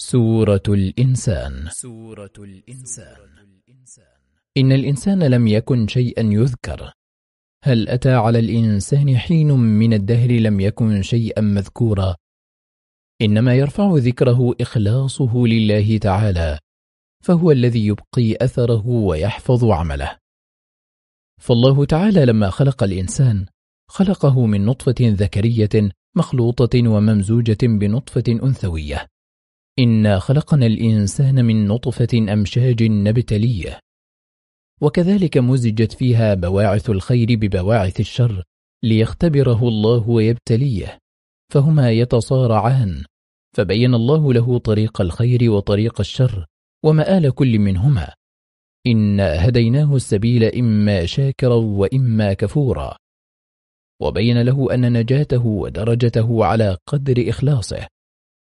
سورة الإنسان. سورة الإنسان. إن الإنسان لم يكن شيئا يذكر. هل أتى على الإنسان حين من الدهر لم يكن شيئا مذكورا؟ إنما يرفع ذكره إخلاصه لله تعالى فهو الذي يبقي أثره ويحفظ عمله. فالله تعالى لما خلق الإنسان خلقه من نطفة ذكرية مخلوطة وممزوجة بنطفة أنثوية. إنا خلقنا الإنسان من نطفة أمشاج نبتليه وكذلك مزجت فيها بواعث الخير ببواعث الشر ليختبره الله ويبتليه فهما يتصارعان فبين الله له طريق الخير وطريق الشر ومآل كل منهما إنا هديناه السبيل إما شاكرا وإما كفورا وبين له أن نجاته ودرجته على قدر إخلاصه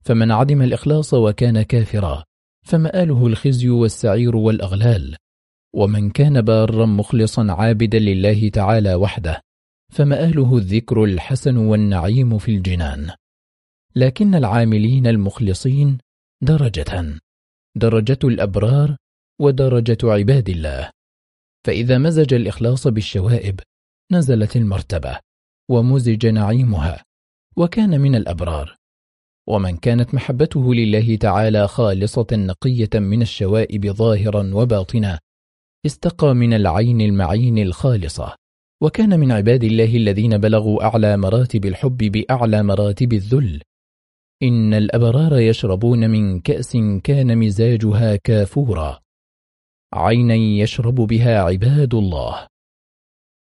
فمن عدم الإخلاص وكان كافرا فمآله الخزي والسعير والأغلال؟ ومن كان بارا مخلصا عابدا لله تعالى وحده فمآله الذكر الحسن والنعيم في الجنان؟ لكن العاملين المخلصين درجة درجة الأبرار ودرجة عباد الله. فإذا مزج الإخلاص بالشوائب نزلت المرتبة ومزج نعيمها وكان من الأبرار. ومن كانت محبته لله تعالى خالصة نقية من الشوائب ظاهرا وباطنا استقى من العين المعين الخالصة. وكان من عباد الله الذين بلغوا أعلى مراتب الحب بأعلى مراتب الذل. إن الأبرار يشربون من كأس كان مزاجها كافورا. عينا يشرب بها عباد الله.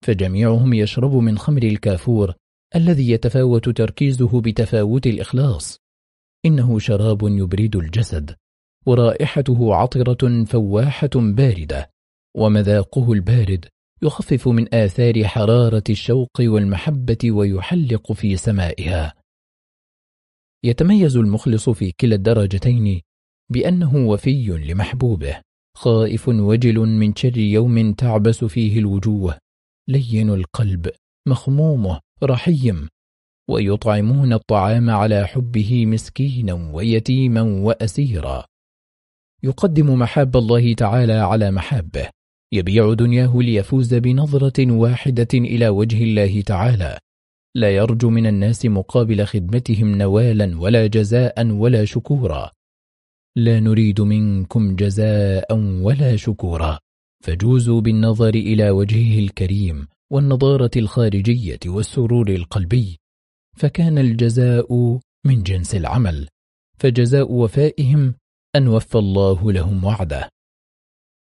فجميعهم يشرب من خمر الكافور الذي يتفاوت تركيزه بتفاوت الإخلاص. إنه شراب يبرد الجسد ورائحته عطرة فواحة باردة ومذاقه البارد يخفف من آثار حرارة الشوق والمحبة ويحلق في سمائها. يتميز المخلص في كلا الدرجتين بأنه وفي لمحبوبه خائف وجل من شر يوم تعبس فيه الوجوه لين القلب مخمومه رحيم. ويطعمون الطعام على حبه مسكينا ويتيما وأسيرا. يقدم محاب الله تعالى على محابه. يبيع دنياه ليفوز بنظرة واحدة إلى وجه الله تعالى. لا يرجو من الناس مقابل خدمتهم نوالا ولا جزاء ولا شكورا. لا نريد منكم جزاء ولا شكورا. فجوزوا بالنظر إلى وجهه الكريم والنضارة الخارجية والسرور القلبي. فكان الجزاء من جنس العمل فجزاء وفائهم أن وفى الله لهم وعده.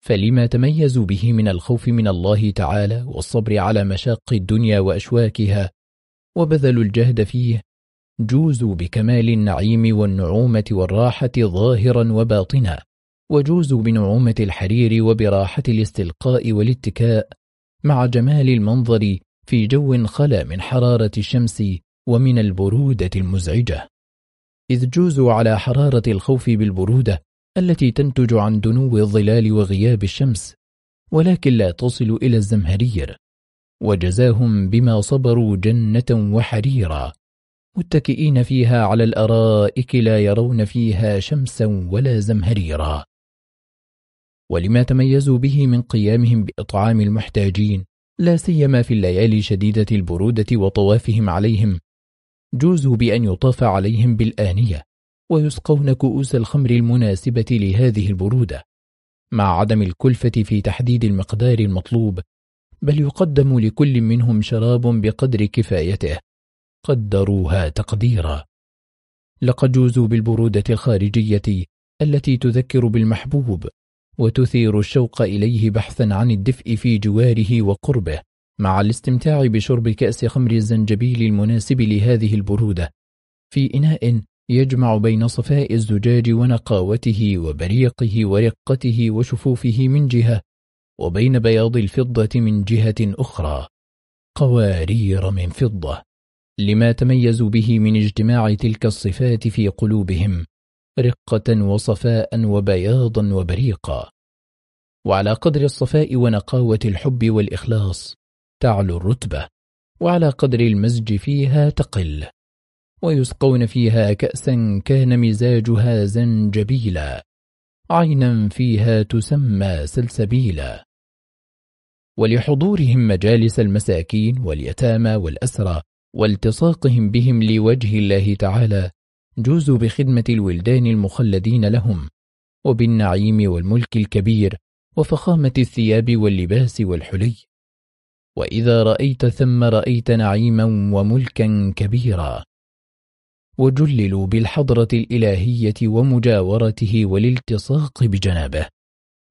فلما تميزوا به من الخوف من الله تعالى والصبر على مشاق الدنيا وأشواكها وبذلوا الجهد فيه جوزوا بكمال النعيم والنعومة والراحة ظاهرا وباطنا وجوزوا بنعومة الحرير وبراحة الاستلقاء والاتكاء مع جمال المنظر في جو خلا من حرارة الشمس ومن البرودة المزعجة. إذ جوزوا على حرارة الخوف بالبرودة التي تنتج عن دنو الظلال وغياب الشمس ولكن لا تصل إلى الزمهرير. وجزاهم بما صبروا جنة وحريرا. متكئين فيها على الأرائك لا يرون فيها شمسا ولا زمهريرا. ولما تميزوا به من قيامهم بإطعام المحتاجين لا سيما في الليالي شديدة البرودة وطوافهم عليهم جوزوا بأن يطاف عليهم بالآنية ويسقون كؤوس الخمر المناسبة لهذه البرودة مع عدم الكلفة في تحديد المقدار المطلوب بل يقدم لكل منهم شراب بقدر كفايته. قدروها تقديرا. لقد جوزوا بالبرودة الخارجية التي تذكر بالمحبوب وتثير الشوق إليه بحثا عن الدفء في جواره وقربه. مع الاستمتاع بشرب كأس خمر الزنجبيل المناسب لهذه البرودة. في إناء يجمع بين صفاء الزجاج ونقاوته وبريقه ورقته وشفوفه من جهة وبين بياض الفضة من جهة أخرى. قوارير من فضة. لما تميزوا به من اجتماع تلك الصفات في قلوبهم رقة وصفاء وبياضا وبريقا. وعلى قدر الصفاء ونقاوة الحب والإخلاص تعلو الرتبة وعلى قدر المزج فيها تقل ويسقون فيها كأسا كان مزاجها زنجبيلا عينا فيها تسمى سلسبيلا. ولحضورهم مجالس المساكين واليتامى والأسرى والتصاقهم بهم لوجه الله تعالى جوزوا بخدمة الولدان المخلدين لهم وبالنعيم والملك الكبير وفخامة الثياب واللباس والحلي. وإذا رأيت ثم رأيت نعيما وملكا كبيرا. وجللوا بالحضرة الإلهية ومجاورته والالتصاق بجنابه.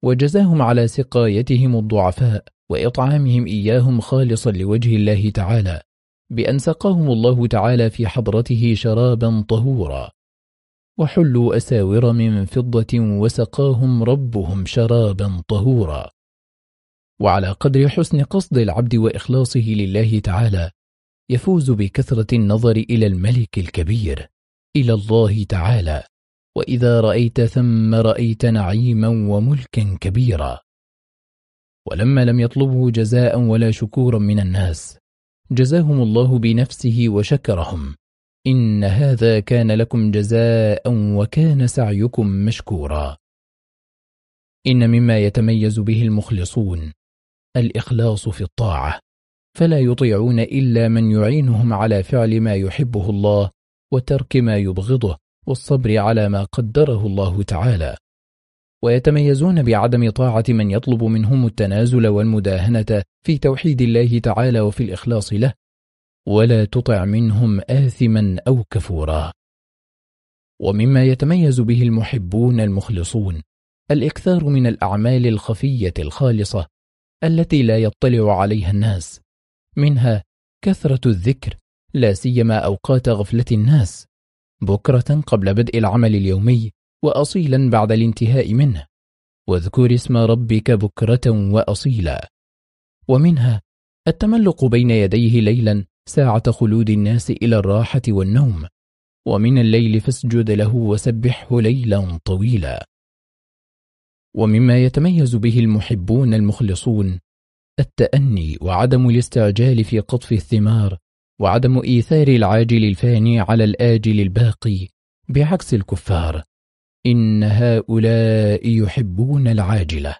وجزاهم على سقايتهم الضعفاء وإطعامهم إياهم خالصا لوجه الله تعالى بأن سقاهم الله تعالى في حضرته شرابا طهورا. وحلوا أساور من فضة وسقاهم ربهم شرابا طهورا. وعلى قدر حسن قصد العبد وإخلاصه لله تعالى يفوز بكثرة النظر إلى الملك الكبير إلى الله تعالى. وإذا رأيت ثم رأيت نعيما وملكا كبيرا. ولما لم يطلبه جزاء ولا شكورا من الناس جزاهم الله بنفسه وشكرهم. إن هذا كان لكم جزاء وكان سعيكم مشكورا. إن مما يتميز به المخلصون الإخلاص في الطاعة. فلا يطيعون إلا من يعينهم على فعل ما يحبه الله وترك ما يبغضه والصبر على ما قدره الله تعالى. ويتميزون بعدم طاعة من يطلب منهم التنازل والمداهنة في توحيد الله تعالى وفي الإخلاص له. ولا تطع منهم آثما أو كفورا. ومما يتميز به المحبون المخلصون الإكثار من الأعمال الخفية الخالصة التي لا يطلع عليها الناس. منها كثرة الذكر لا سيما أوقات غفلة الناس. بكرة قبل بدء العمل اليومي وأصيلا بعد الانتهاء منه. واذكر اسم ربك بكرة وأصيلا. ومنها التملق بين يديه ليلا ساعة خلود الناس إلى الراحة والنوم. ومن الليل فاسجد له وسبحه ليلا طويلا. ومما يتميز به المحبون المخلصون التأني وعدم الاستعجال في قطف الثمار وعدم إيثار العاجل الفاني على الآجل الباقي بعكس الكفار إن هؤلاء يحبون العاجلة.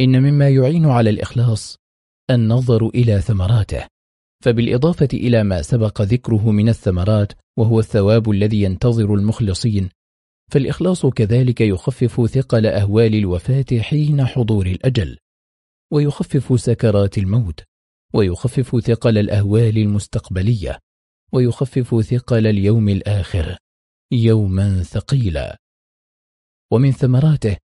إن مما يعين على الإخلاص النظر إلى ثمراته فبالإضافة إلى ما سبق ذكره من الثمرات وهو الثواب الذي ينتظر المخلصين فالإخلاص كذلك يخفف ثقل أهوال الوفاة حين حضور الأجل ويخفف سكرات الموت ويخفف ثقل الأهوال المستقبلية ويخفف ثقل اليوم الآخر يوما ثقيلا. ومن ثمراته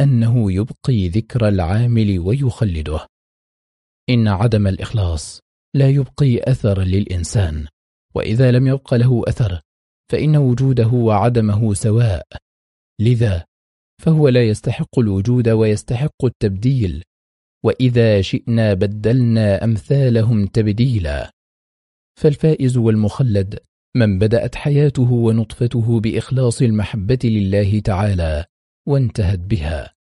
أنه يبقي ذكر العامل ويخلده. إن عدم الإخلاص لا يبقي أثر للإنسان وإذا لم يبق له أثر فإن وجوده وعدمه سواء. لذا فهو لا يستحق الوجود ويستحق التبديل. وإذا شئنا بدلنا أمثالهم تبديلا. فالفائز والمخلد من بدأت حياته ونطفته بإخلاص المحبة لله تعالى وانتهت بها.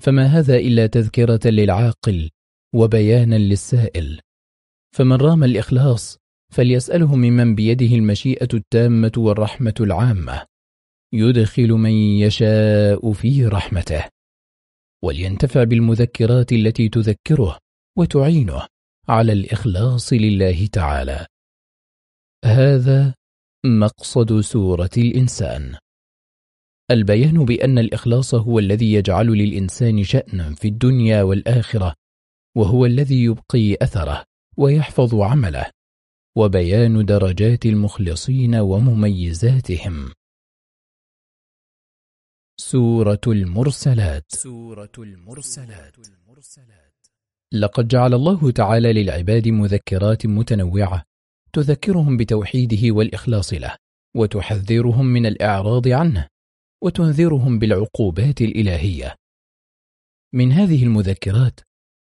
فما هذا إلا تذكرة للعاقل وبيانا للسائل. فمن رام الإخلاص فليسأله ممن بيده المشيئة التامة والرحمة العامة. يدخل من يشاء في رحمته. ولينتفع بالمذكرات التي تذكره وتعينه على الإخلاص لله تعالى. هذا مقصد سورة الإنسان. البيان بأن الإخلاص هو الذي يجعل للإنسان شأنا في الدنيا والآخرة وهو الذي يبقي أثره ويحفظ عمله. وبيان درجات المخلصين ومميزاتهم. سورة المرسلات. سورة المرسلات. لقد جعل الله تعالى للعباد مذكرات متنوعة تذكرهم بتوحيده والإخلاص له وتحذرهم من الإعراض عنه وتنذرهم بالعقوبات الإلهية. من هذه المذكرات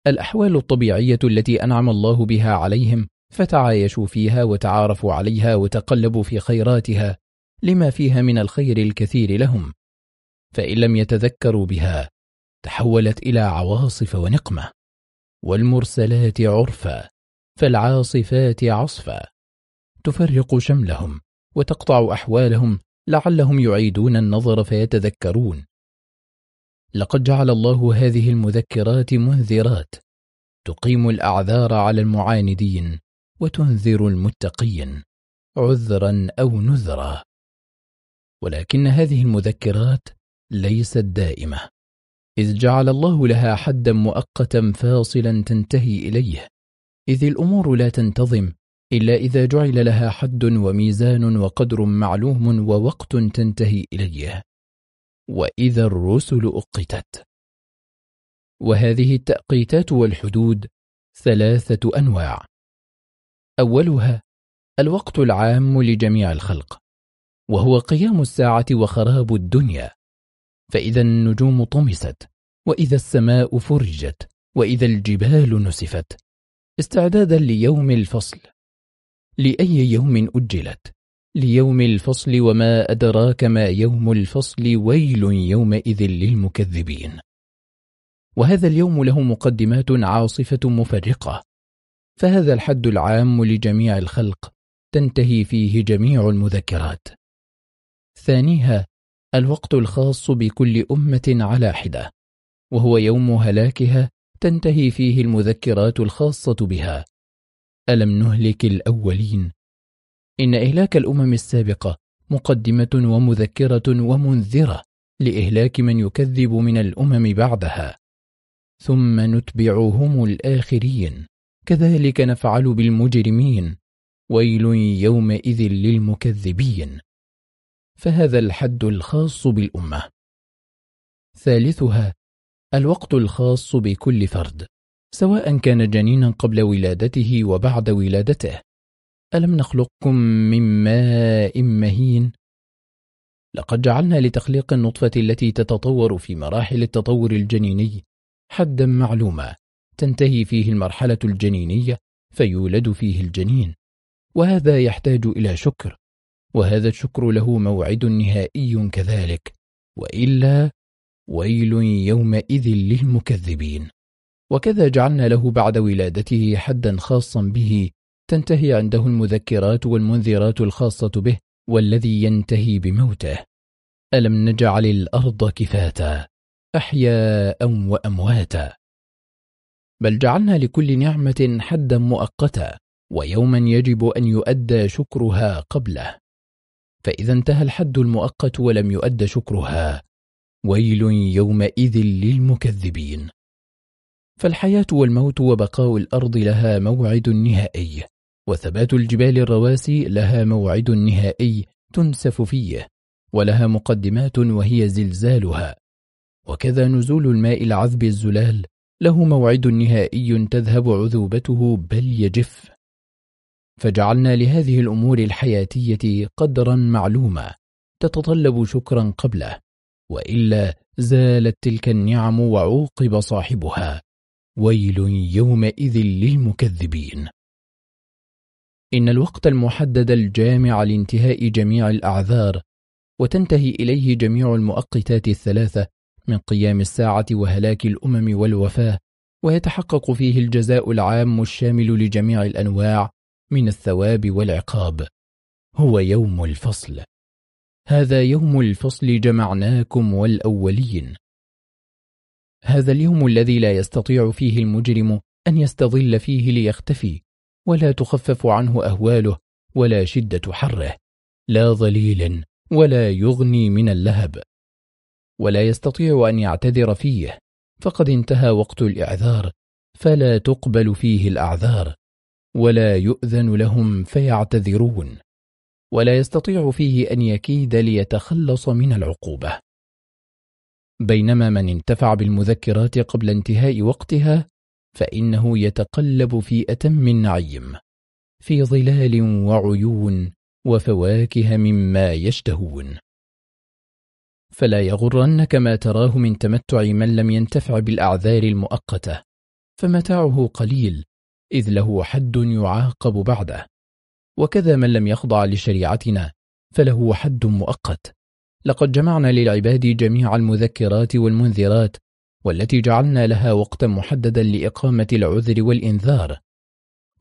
الأحوال الطبيعية التي أنعم الله بها عليهم فتعايشوا فيها وتعارفوا عليها وتقلبوا في خيراتها لما فيها من الخير الكثير لهم. فإن لم يتذكروا بها تحولت إلى عواصف ونقمة والمرسلات عرفا فالعاصفات عصفا. تفرق شملهم وتقطع أحوالهم لعلهم يعيدون النظر فيتذكرون. لقد جعل الله هذه المذكرات منذرات تقيم الأعذار على المعاندين. وتنذر المتقين عذرا أو نذرا. ولكن هذه المذكرات ليست دائمة. إذ جعل الله لها حدا مؤقتا فاصلا تنتهي إليه. إذ الأمور لا تنتظم إلا إذا جعل لها حد وميزان وقدر معلوم ووقت تنتهي إليه. وإذا الرسل أقتت. وهذه التأقيتات والحدود ثلاثة أنواع. أولها الوقت العام لجميع الخلق وهو قيام الساعة وخراب الدنيا. فإذا النجوم طمست وإذا السماء فرجت وإذا الجبال نسفت. استعدادا ليوم الفصل. لأي يوم أجلت؟ ليوم الفصل وما أدراك ما يوم الفصل ويل يومئذ للمكذبين. وهذا اليوم له مقدمات عاصفة مفرقة. فهذا الحد العام لجميع الخلق تنتهي فيه جميع المذكرات. ثانيها الوقت الخاص بكل أمة على حدة وهو يوم هلاكها تنتهي فيه المذكرات الخاصة بها. ألم نهلك الأولين؟ إن إهلاك الأمم السابقة مقدمة ومذكرة ومنذرة لإهلاك من يكذب من الأمم بعدها. ثم نتبعهم الآخرين. كذلك نفعل بالمجرمين. ويل يومئذ للمكذبين. فهذا الحد الخاص بالأمة. ثالثها الوقت الخاص بكل فرد. سواء كان جنينا قبل ولادته وبعد ولادته. ألم نخلقكم من ماء مهين؟ لقد جعلنا لتخليق النطفة التي تتطور في مراحل التطور الجنيني حدا معلوما. تنتهي فيه المرحلة الجنينية فيولد فيه الجنين وهذا يحتاج إلى شكر وهذا الشكر له موعد نهائي كذلك وإلا ويل يومئذ للمكذبين. وكذا جعلنا له بعد ولادته حدا خاصا به تنتهي عنده المذكرات والمنذرات الخاصة به والذي ينتهي بموته. ألم نجعل الأرض كفاتا أحياء وأمواتا. بل جعلنا لكل نعمة حدا مؤقتا ويوما يجب أن يؤدى شكرها قبله. فإذا انتهى الحد المؤقت ولم يؤد شكرها ويل يومئذ للمكذبين. فالحياة والموت وبقاء الأرض لها موعد نهائي وثبات الجبال الرواسي لها موعد نهائي تنسف فيه ولها مقدمات وهي زلزالها. وكذا نزول الماء العذب الزلال له موعد نهائي تذهب عذوبته بل يجف. فجعلنا لهذه الأمور الحياتية قدرا معلوما تتطلب شكرا قبله وإلا زالت تلك النعم وعوقب صاحبها. ويل يومئذ للمكذبين. إن الوقت المحدد الجامع لانتهاء جميع الأعذار وتنتهي إليه جميع المؤقتات الثلاثة من قيام الساعة وهلاك الأمم والوفاة ويتحقق فيه الجزاء العام الشامل لجميع الأنواع من الثواب والعقاب. هو يوم الفصل. هذا يوم الفصل جمعناكم والأولين. هذا اليوم الذي لا يستطيع فيه المجرم أن يستظل فيه ليختفي ولا تخفف عنه أهواله ولا شدة حره. لا ظليل ولا يغني من اللهب. ولا يستطيع أن يعتذر فيه. فقد انتهى وقت الإعذار فلا تقبل فيه الأعذار ولا يؤذن لهم فيعتذرون. ولا يستطيع فيه أن يكيد ليتخلص من العقوبة. بينما من انتفع بالمذكرات قبل انتهاء وقتها فإنه يتقلب في أتم النعيم في ظلال وعيون وفواكه مما يشتهون. فلا يغرنك ما تراه من تمتع من لم ينتفع بالأعذار المؤقتة. فمتاعه قليل إذ له حد يعاقب بعده. وكذا من لم يخضع لشريعتنا فله حد مؤقت. لقد جمعنا للعباد جميع المذكرات والمنذرات والتي جعلنا لها وقتا محددا لإقامة العذر والإنذار.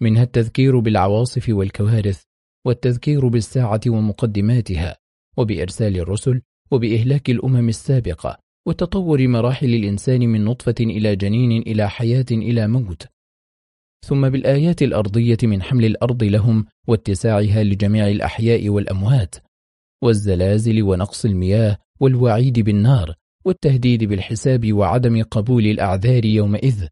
منها التذكير بالعواصف والكوارث والتذكير بالساعة ومقدماتها وبإرسال الرسل وبإهلاك الأمم السابقة وتطور مراحل الإنسان من نطفة إلى جنين إلى حياة إلى موت. ثم بالآيات الأرضية من حمل الأرض لهم واتساعها لجميع الأحياء والأموات والزلازل ونقص المياه والوعيد بالنار والتهديد بالحساب وعدم قبول الأعذار يومئذ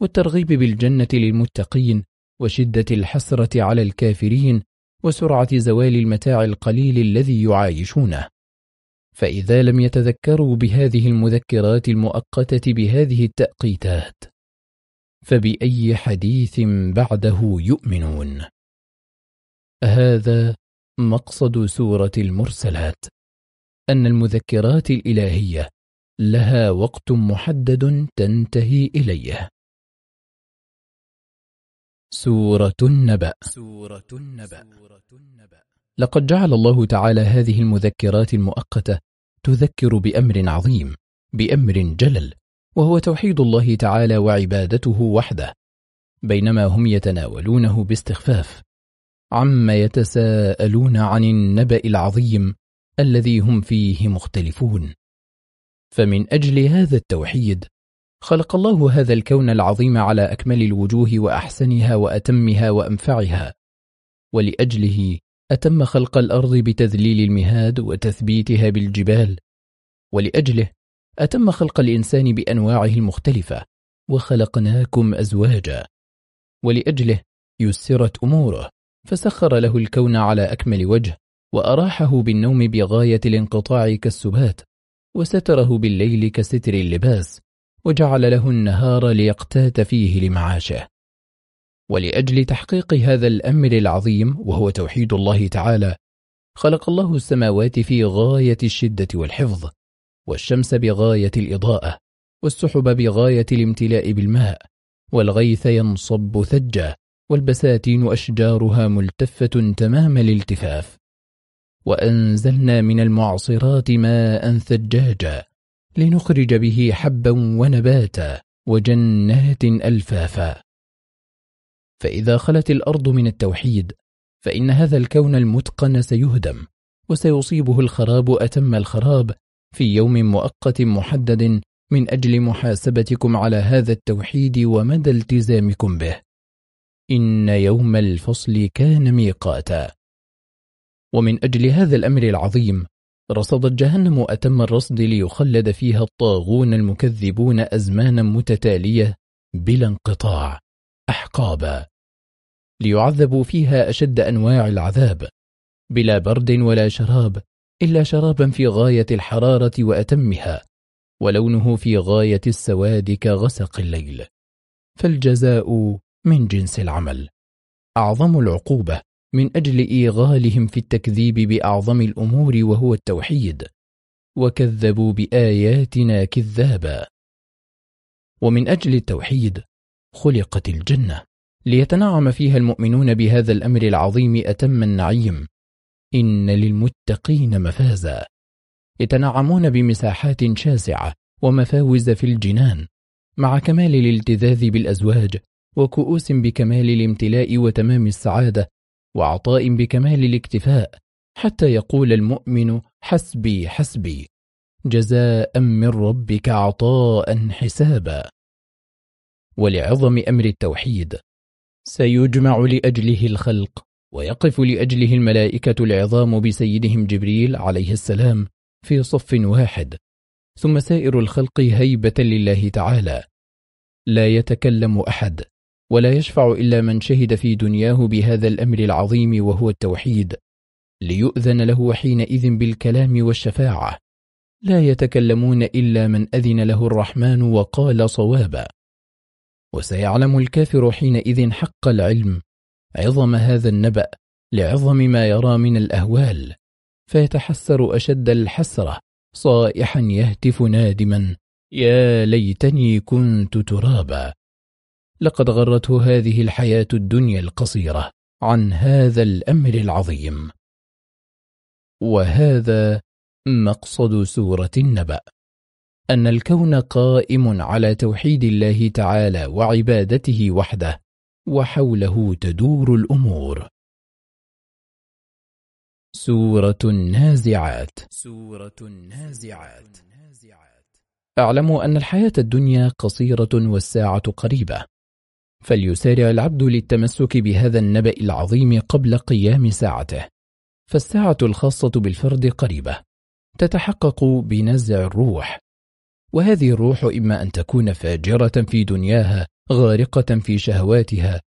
والترغيب بالجنة للمتقين وشدة الحسرة على الكافرين وسرعة زوال المتاع القليل الذي يعايشونه. فإذا لم يتذكروا بهذه المذكرات المؤقتة بهذه التأقيتات فبأي حديث بعده يؤمنون؟ هذا مقصد سورة المرسلات أن المذكرات الإلهية لها وقت محدد تنتهي إليه. سورة النبأ. سورة النبأ. لقد جعل الله تعالى هذه المذكرات المؤقتة تذكر بأمر عظيم بأمر جلل وهو توحيد الله تعالى وعبادته وحده. بينما هم يتناولونه باستخفاف. عما يتساءلون عن النبأ العظيم الذي هم فيه مختلفون. فمن أجل هذا التوحيد خلق الله هذا الكون العظيم على أكمل الوجوه وأحسنها وأتمها وأنفعها. ولأجله أتم خلق الأرض بتذليل المهاد وتثبيتها بالجبال. ولأجله أتم خلق الإنسان بأنواعه المختلفة وخلقناكم أزواجا. ولأجله يسرت أموره فسخر له الكون على أكمل وجه وأراحه بالنوم بغاية الانقطاع كالسبات وستره بالليل كستر اللباس وجعل له النهار ليقتات فيه لمعاشه. ولأجل تحقيق هذا الأمر العظيم وهو توحيد الله تعالى خلق الله السماوات في غاية الشدة والحفظ والشمس بغاية الإضاءة والسحب بغاية الامتلاء بالماء والغيث ينصب ثجا والبساتين أشجارها ملتفة تمام الالتفاف. وأنزلنا من المعصرات ماء ثجاجا لنخرج به حبا ونباتا وجنات ألفافا. فإذا خلت الأرض من التوحيد فإن هذا الكون المتقن سيهدم وسيصيبه الخراب أتم الخراب في يوم مؤقت محدد من أجل محاسبتكم على هذا التوحيد ومدى التزامكم به. إن يوم الفصل كان ميقاتا. ومن أجل هذا الأمر العظيم رصدت جهنم أتم الرصد ليخلد فيها الطاغون المكذبون أزمانا متتالية بلا انقطاع. أحقابا ليعذبوا فيها أشد أنواع العذاب بلا برد ولا شراب إلا شرابا في غاية الحرارة وأتمها ولونه في غاية السواد كغسق الليل. فالجزاء من جنس العمل. أعظم العقوبة من أجل إيغالهم في التكذيب بأعظم الأمور وهو التوحيد. وكذبوا بآياتنا كذابا. ومن أجل التوحيد خلقت الجنة. ليتنعم فيها المؤمنون بهذا الأمر العظيم أتم النعيم. إن للمتقين مفازا. يتنعمون بمساحات شاسعة ومفاوز في الجنان. مع كمال الالتذاذ بالأزواج وكؤوس بكمال الامتلاء وتمام السعادة وعطاء بكمال الاكتفاء حتى يقول المؤمن حسبي حسبي. جزاء من ربك عطاء حسابا. ولعظم أمر التوحيد. سيجمع لأجله الخلق. ويقف لأجله الملائكة العظام بسيدهم جبريل عليه السلام في صف واحد. ثم سائر الخلق هيبة لله تعالى. لا يتكلم أحد ولا يشفع إلا من شهد في دنياه بهذا الأمر العظيم وهو التوحيد. ليؤذن له حينئذ بالكلام والشفاعة. لا يتكلمون إلا من أذن له الرحمن وقال صوابا. وسيعلم الكافر حينئذ حق العلم عظم هذا النبأ لعظم ما يرى من الأهوال فيتحسر أشد الحسرة صائحا يهتف نادما يا ليتني كنت ترابا. لقد غرته هذه الحياة الدنيا القصيرة عن هذا الأمر العظيم. وهذا مقصد سورة النبأ. أن الكون قائم على توحيد الله تعالى وعبادته وحده وحوله تدور الأمور. سورة النازعات. سورة النازعات. اعلموا أن الحياة الدنيا قصيرة والساعة قريبة. فليسارع العبد للتمسك بهذا النبأ العظيم قبل قيام ساعته. فالساعة الخاصة بالفرد قريبة. تتحقق بنزع الروح. وهذه الروح إما أن تكون فاجرة في دنياها غارقة في شهواتها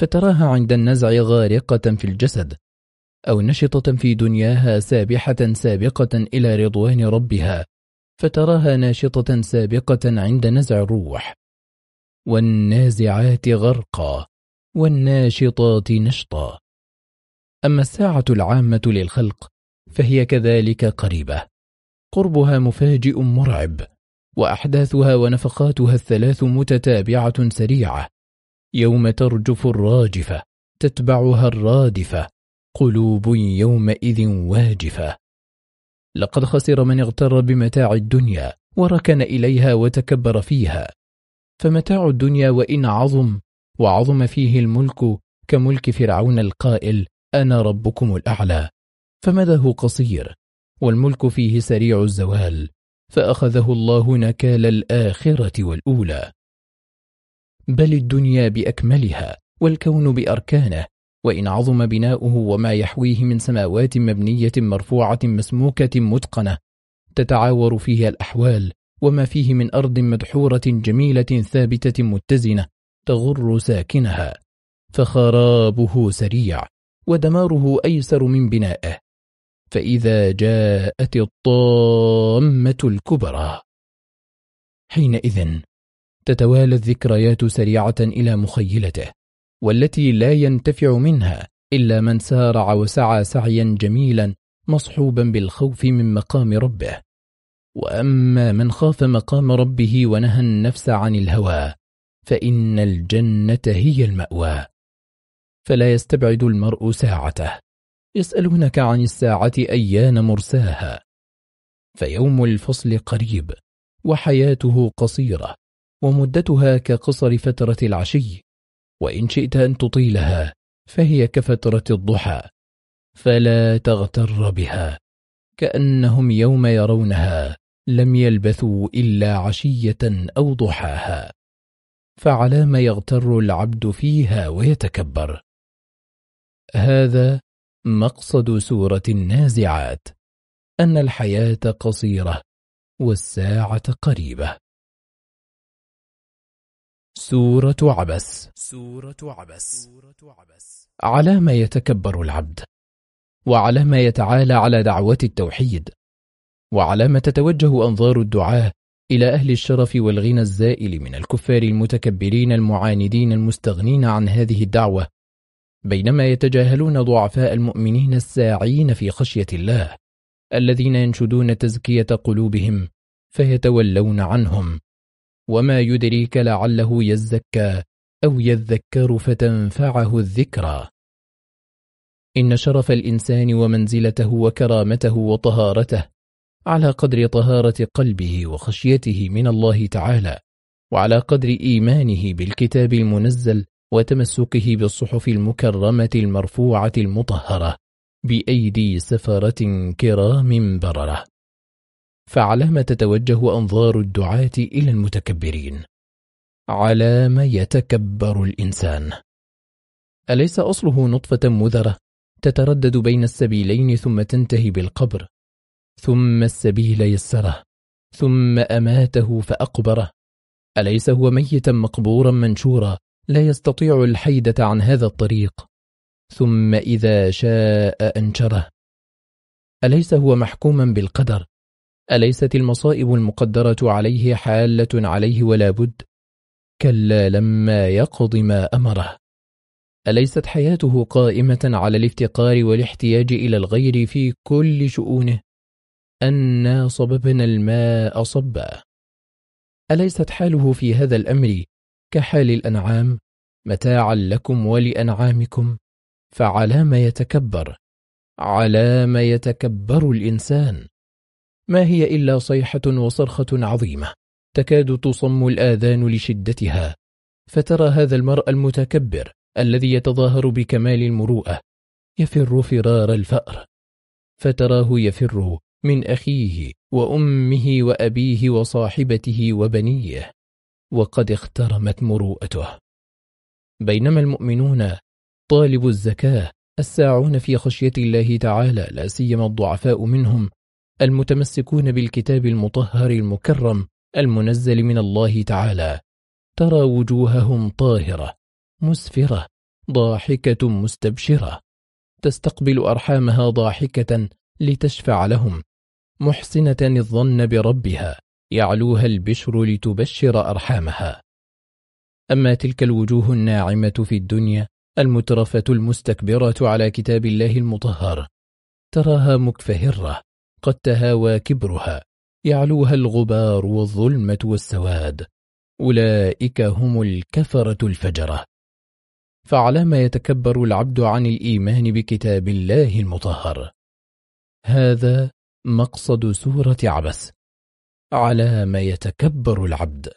فتراها عند النزع غارقة في الجسد أو نشطة في دنياها سابحة سابقة إلى رضوان ربها فتراها ناشطة سابقة عند نزع الروح. والنازعات غرقا والناشطات نشطا. أما الساعة العامة للخلق فهي كذلك قريبة قربها مفاجئ مرعب. وأحداثها ونفقاتها الثلاث متتابعة سريعة. يوم ترجف الراجفة تتبعها الرادفة. قلوب يومئذ واجفة. لقد خسر من اغتر بمتاع الدنيا وركن إليها وتكبر فيها. فمتاع الدنيا وإن عظم وعظم فيه الملك كملك فرعون القائل أنا ربكم الأعلى. فمده قصير؟ والملك فيه سريع الزوال. فأخذه الله نكال الآخرة والأولى. بل الدنيا بأكملها والكون بأركانه وإن عظم بناؤه وما يحويه من سماوات مبنية مرفوعة مسموكة متقنة تتعاور فيها الأحوال وما فيه من أرض مدحورة جميلة ثابتة متزنة تغر ساكنها فخرابه سريع ودماره أيسر من بنائه. فإذا جاءت الطامة الكبرى. حينئذ تتوالى الذكريات سريعة إلى مخيلته والتي لا ينتفع منها إلا من سارع وسعى سعيا جميلا مصحوبا بالخوف من مقام ربه. وأما من خاف مقام ربه ونهى النفس عن الهوى فإن الجنة هي المأوى. فلا يستبعد المرء ساعته. يسألونك عن الساعة أيان مرساها. فيوم الفصل قريب وحياته قصيرة ومدتها كقصر فترة العشي. وإن شئت أن تطيلها فهي كفترة الضحى. فلا تغتر بها كأنهم يوم يرونها لم يلبثوا إلا عشية أو ضحاها. فعلى ما يغتر العبد فيها ويتكبر. هذا مقصد سورة النازعات أن الحياة قصيرة والساعة قريبة. سورة عبس. سورة عبس. على ما يتكبر العبد وعلى ما يتعالى على دعوة التوحيد وعلى ما تتوجه أنظار الدعاة إلى أهل الشرف والغنى الزائل من الكفار المتكبرين المعاندين المستغنين عن هذه الدعوة بينما يتجاهلون ضعفاء المؤمنين الساعين في خشية الله الذين ينشدون تزكية قلوبهم فيتولون عنهم. وما يدريك لعله يزكى أو يذكر فتنفعه الذكرى. إن شرف الإنسان ومنزلته وكرامته وطهارته على قدر طهارة قلبه وخشيته من الله تعالى وعلى قدر إيمانه بالكتاب المنزل وتمسكه بالصحف المكرمة المرفوعة المطهرة بأيدي سفرة كرام بررة. فعلى ما تتوجه أنظار الدعاة إلى المتكبرين. على ما يتكبر الإنسان. أليس أصله نطفة مذرة تتردد بين السبيلين ثم تنتهي بالقبر؟ ثم السبيل يسره ثم أماته فأقبره. أليس هو ميتا مقبورا منشورا؟ لا يستطيع الحيدة عن هذا الطريق. ثم إذا شاء أنشره. أليس هو محكوما بالقدر؟ أليست المصائب المقدرة عليه حالة عليه ولا بد؟ كلا لما يقض ما أمره. أليست حياته قائمة على الافتقار والاحتياج إلى الغير في كل شؤونه؟ أنا صببنا الماء صبا. أليست حاله في هذا الأمر كحال الأنعام متاعا لكم ولأنعامكم فعلى ما يتكبر على ما يتكبر الإنسان. ما هي إلا صيحة وصرخة عظيمة تكاد تصم الآذان لشدتها فترى هذا المرء المتكبر الذي يتظاهر بكمال المروءة يفر فرار الفأر. فتراه يفر من أخيه وأمه وأبيه وصاحبته وبنيه. وقد اخترمت مروءته. بينما المؤمنون طالب الزكاة الساعون في خشية الله تعالى لا سيما الضعفاء منهم المتمسكون بالكتاب المطهر المكرم المنزل من الله تعالى. ترى وجوههم طاهرة مسفرة ضاحكة مستبشرة. تستقبل أرحامها ضاحكة لتشفع لهم محسنة الظن بربها. يعلوها البشر لتبشر أرحامها. أما تلك الوجوه الناعمة في الدنيا المترفة المستكبرة على كتاب الله المطهر تراها مكفهرة قد تهاوى كبرها يعلوها الغبار والظلمة والسواد أولئك هم الكفرة الفجرة. فعلى ما يتكبر العبد عن الإيمان بكتاب الله المطهر. هذا مقصد سورة عبس. على ما يتكبر العبد.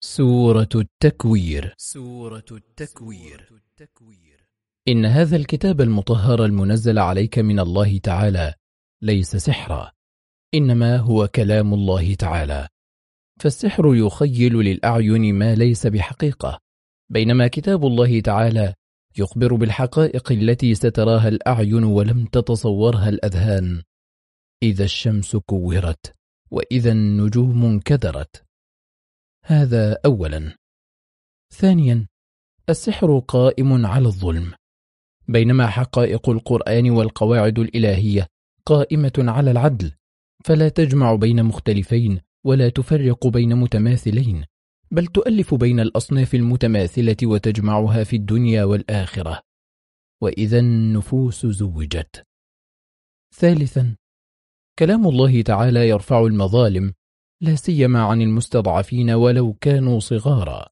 سورة التكوير. سورة التكوير. إن هذا الكتاب المطهر المنزل عليك من الله تعالى ليس سحرا إنما هو كلام الله تعالى. فالسحر يخيل للأعين ما ليس بحقيقة بينما كتاب الله تعالى يخبر بالحقائق التي ستراها الأعين ولم تتصورها الأذهان. إذا الشمس كورت وإذا النجوم انكدرت. هذا أولا. ثانيا السحر قائم على الظلم. بينما حقائق القرآن والقواعد الإلهية قائمة على العدل فلا تجمع بين مختلفين ولا تفرق بين متماثلين بل تؤلف بين الأصناف المتماثلة وتجمعها في الدنيا والآخرة. وإذا النفوس زوجت. ثالثا كلام الله تعالى يرفع المظالم لا سيما عن المستضعفين ولو كانوا صغارا.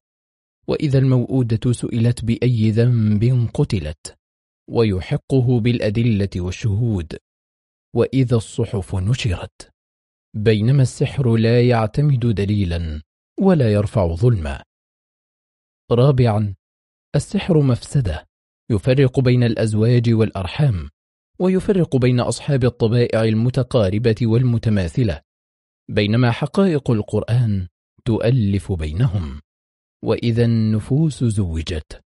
وإذا الموءودة سئلت بأي ذنب قتلت ويحقه بالأدلة والشهود. وإذا الصحف نشرت بينما السحر لا يعتمد دليلا ولا يرفع ظلما. رابعا السحر مفسدة يفرق بين الأزواج والأرحام. ويفرق بين أصحاب الطبائع المتقاربة والمتماثلة بينما حقائق القرآن تؤلف بينهم. وإذا النفوس زوجت.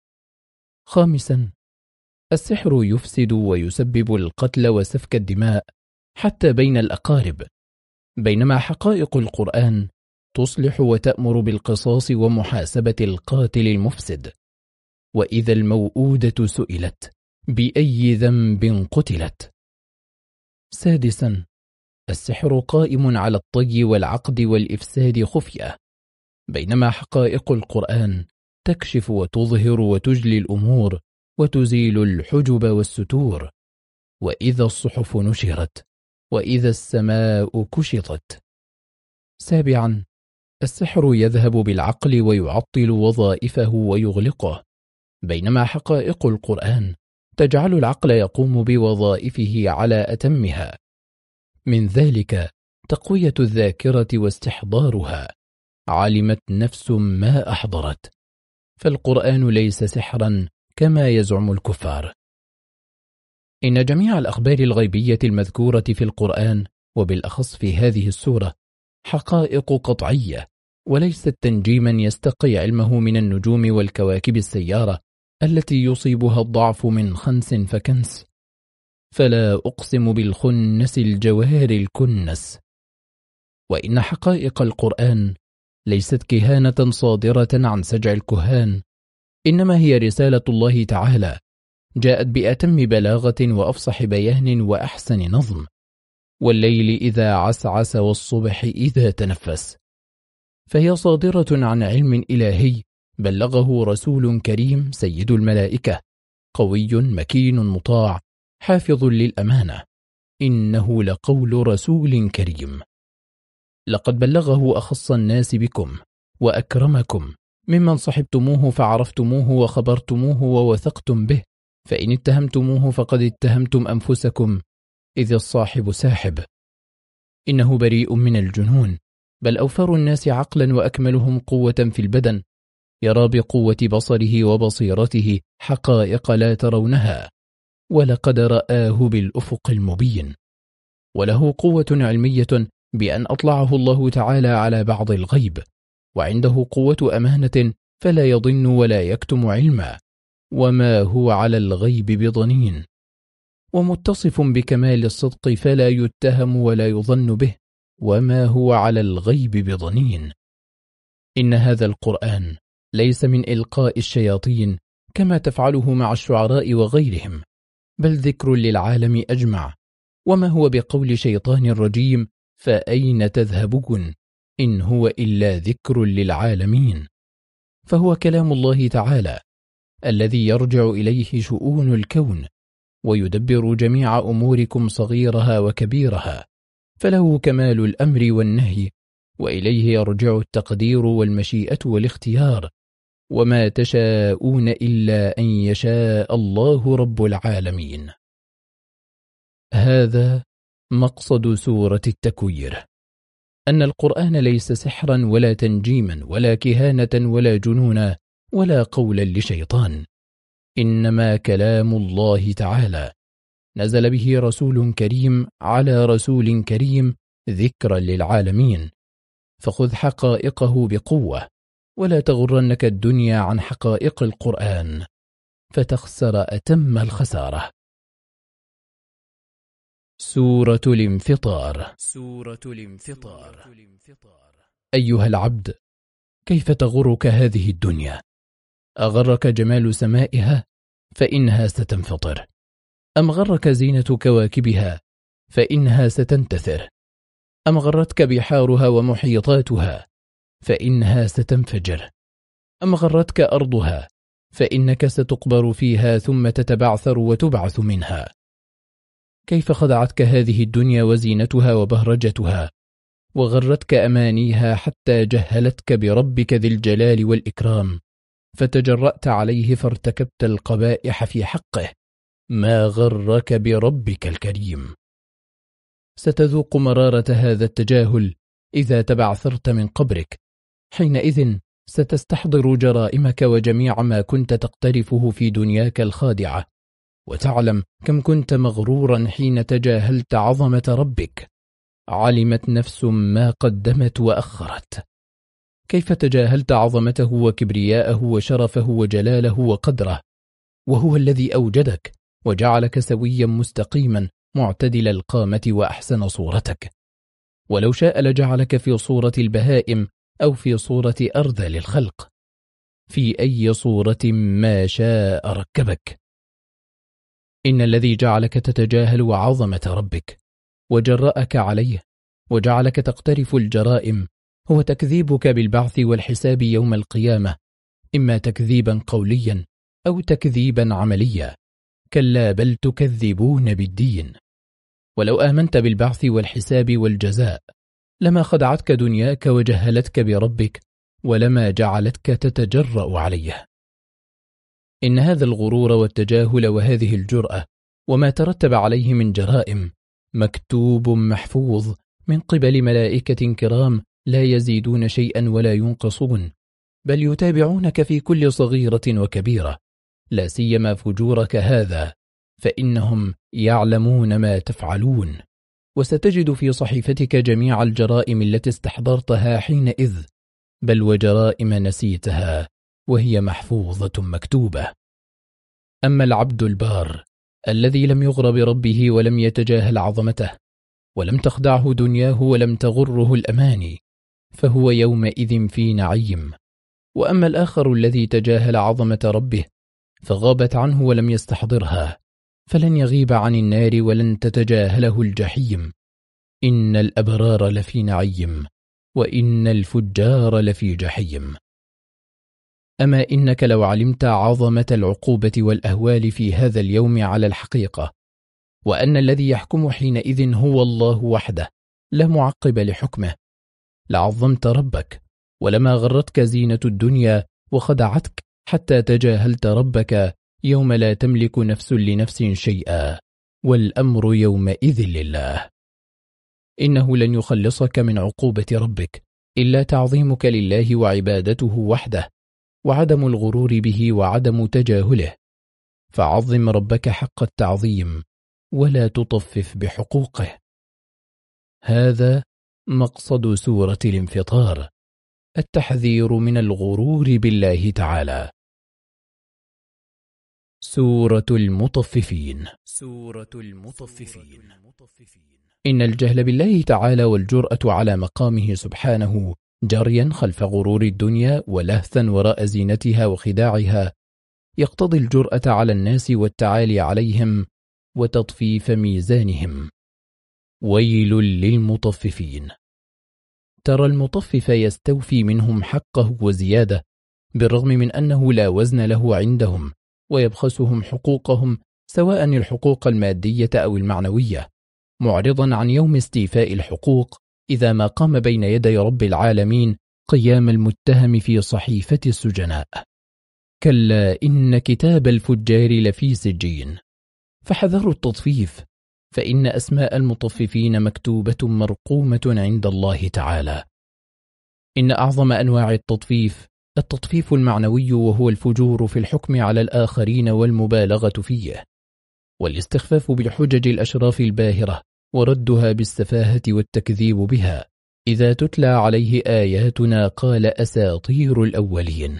خامسا السحر يفسد ويسبب القتل وسفك الدماء حتى بين الأقارب. بينما حقائق القرآن تصلح وتأمر بالقصاص ومحاسبة القاتل المفسد. وإذا الموءودة سئلت بأي ذنب قتلت. سادسا السحر قائم على الطي والعقد والإفساد خفية. بينما حقائق القرآن تكشف وتظهر وتجلي الأمور وتزيل الحجب والستور. وإذا الصحف نشرت وإذا السماء كشطت. سابعا السحر يذهب بالعقل ويعطل وظائفه ويغلقه. بينما حقائق القرآن تجعل العقل يقوم بوظائفه على أتمها. من ذلك تقوية الذاكرة واستحضارها. علمت نفس ما أحضرت. فالقرآن ليس سحرا كما يزعم الكفار. إن جميع الأخبار الغيبية المذكورة في القرآن وبالأخص في هذه السورة حقائق قطعية وليست تنجيما يستقي علمه من النجوم والكواكب السيارة التي يصيبها الضعف من خنس فكنس. فلا أقسم بالخنس الجوار الكنس. وإن حقائق القرآن ليست كهانة صادرة عن سجع الكهان إنما هي رسالة الله تعالى جاءت بأتم بلاغة وأفصح بيان وأحسن نظم. والليل إذا عسعس والصبح إذا تنفس. فهي صادرة عن علم إلهي بلغه رسول كريم سيد الملائكة قوي مكين مطاع حافظ للأمانة. إنه لقول رسول كريم. لقد بلغه أخص الناس بكم وأكرمكم ممن صحبتموه فعرفتموه وخبرتموه ووثقتم به فإن اتهمتموه فقد اتهمتم أنفسكم إذ الصاحب ساحب. إنه بريء من الجنون بل أوفر الناس عقلا وأكملهم قوة في البدن يرى بقوة بصره وبصيرته حقائق لا ترونها. ولقد رآه بالأفق المبين. وله قوة علمية بأن أطلعه الله تعالى على بعض الغيب. وعنده قوة أمانة فلا يضن ولا يكتم علما. وما هو على الغيب بضنين. ومتصف بكمال الصدق فلا يتهم ولا يظن به. وما هو على الغيب بضنين. إن هذا القرآن ليس من إلقاء الشياطين كما تفعله مع الشعراء وغيرهم بل ذكر للعالم أجمع. وما هو بقول شيطان رجيم فأين تذهبون؟ إن هو إلا ذكر للعالمين. فهو كلام الله تعالى الذي يرجع إليه شؤون الكون ويدبر جميع أموركم صغيرها وكبيرها. فله كمال الأمر والنهي وإليه يرجع التقدير والمشيئة والاختيار. وما تشاءون إلا أن يشاء الله رب العالمين. هذا مقصد سورة التكوير. أن القرآن ليس سحرا ولا تنجيما ولا كهانة ولا جنونا ولا قولا لشيطان. إنما كلام الله تعالى. نزل به رسول كريم على رسول كريم ذكرا للعالمين. فخذ حقائقه بقوة. ولا تغرنك الدنيا عن حقائق القرآن فتخسر أتم الخسارة. سورة الانفطار. سورة الانفطار. أيها العبد كيف تغرك هذه الدنيا؟ أغرك جمال سمائها فإنها ستنفطر. أم غرك زينة كواكبها فإنها ستنتثر. أم غرتك بحارها ومحيطاتها فإنها ستنفجر. أم غرتك أرضها؟ فإنك ستقبر فيها ثم تتبعثر وتبعث منها. كيف خدعتك هذه الدنيا وزينتها وبهرجتها؟ وغرتك أمانيها حتى جهلتك بربك ذي الجلال والإكرام. فتجرأت عليه فارتكبت القبائح في حقه. ما غرك بربك الكريم؟ ستذوق مرارة هذا التجاهل إذا تبعثرت من قبرك. حينئذ ستستحضر جرائمك وجميع ما كنت تقترفه في دنياك الخادعة. وتعلم كم كنت مغرورا حين تجاهلت عظمة ربك. علمت نفس ما قدمت وأخرت. كيف تجاهلت عظمته وكبرياءه وشرفه وجلاله وقدره؟ وهو الذي أوجدك وجعلك سويا مستقيما معتدل القامة وأحسن صورتك. ولو شاء لجعلك في صورة البهائم أو في صورة أرذل الخلق. في أي صورة ما شاء ركبك. إن الذي جعلك تتجاهل عظمة ربك وجرأك عليه وجعلك تقترف الجرائم هو تكذيبك بالبعث والحساب يوم القيامة. إما تكذيبا قوليا أو تكذيبا عمليا. كلا بل تكذبون بالدين. ولو آمنت بالبعث والحساب والجزاء لما خدعتك دنياك وجهلتك بربك ولما جعلتك تتجرأ عليه. إن هذا الغرور والتجاهل وهذه الجرأة وما ترتب عليه من جرائم مكتوب محفوظ من قبل ملائكة كرام لا يزيدون شيئا ولا ينقصون بل يتابعونك في كل صغيرة وكبيرة. لا سيما فجورك هذا فإنهم يعلمون ما تفعلون. وستجد في صحيفتك جميع الجرائم التي استحضرتها حينئذ بل وجرائم نسيتها وهي محفوظة مكتوبة. أما العبد البار الذي لم يغر بربه ولم يتجاهل عظمته ولم تخدعه دنياه ولم تغره الأماني فهو يومئذ في نعيم. وأما الآخر الذي تجاهل عظمة ربه فغابت عنه ولم يستحضرها فلن يغيب عن النار ولن تتجاهله الجحيم. إن الأبرار لفي نعيم وإن الفجار لفي جحيم. أما إنك لو علمت عظمة العقوبة والأهوال في هذا اليوم على الحقيقة وأن الذي يحكم حينئذ هو الله وحده لا معقب لحكمه. لعظمت ربك ولما غرتك زينة الدنيا وخدعتك حتى تجاهلت ربك يوم لا تملك نفس لنفس شيئا والأمر يومئذ لله. إنه لن يخلصك من عقوبة ربك إلا تعظيمك لله وعبادته وحده وعدم الغرور به وعدم تجاهله. فعظم ربك حق التعظيم ولا تطفف بحقوقه. هذا مقصد سورة الانفطار التحذير من الغرور بالله تعالى. سورة المطففين. سورة المطففين. إن الجهل بالله تعالى والجرأة على مقامه سبحانه جريا خلف غرور الدنيا ولهثا وراء زينتها وخداعها يقتضي الجرأة على الناس والتعالي عليهم وتطفيف ميزانهم. ويل للمطففين. ترى المطفف يستوفي منهم حقه وزيادة بالرغم من أنه لا وزن له عندهم. ويبخسهم حقوقهم سواء الحقوق المادية أو المعنوية. معرضا عن يوم استيفاء الحقوق إذا ما قام بين يدي رب العالمين قيام المتهم في صحيفة السجناء. كلا إن كتاب الفجار لفي سجين. فحذروا التطفيف فإن أسماء المطففين مكتوبة مرقومة عند الله تعالى. إن أعظم أنواع التطفيف التطفيف المعنوي وهو الفجور في الحكم على الآخرين والمبالغة فيه والاستخفاف بالحجج الأشراف الباهرة وردها بالسفاهة والتكذيب بها إذا تتلى عليه آياتنا قال أساطير الأولين.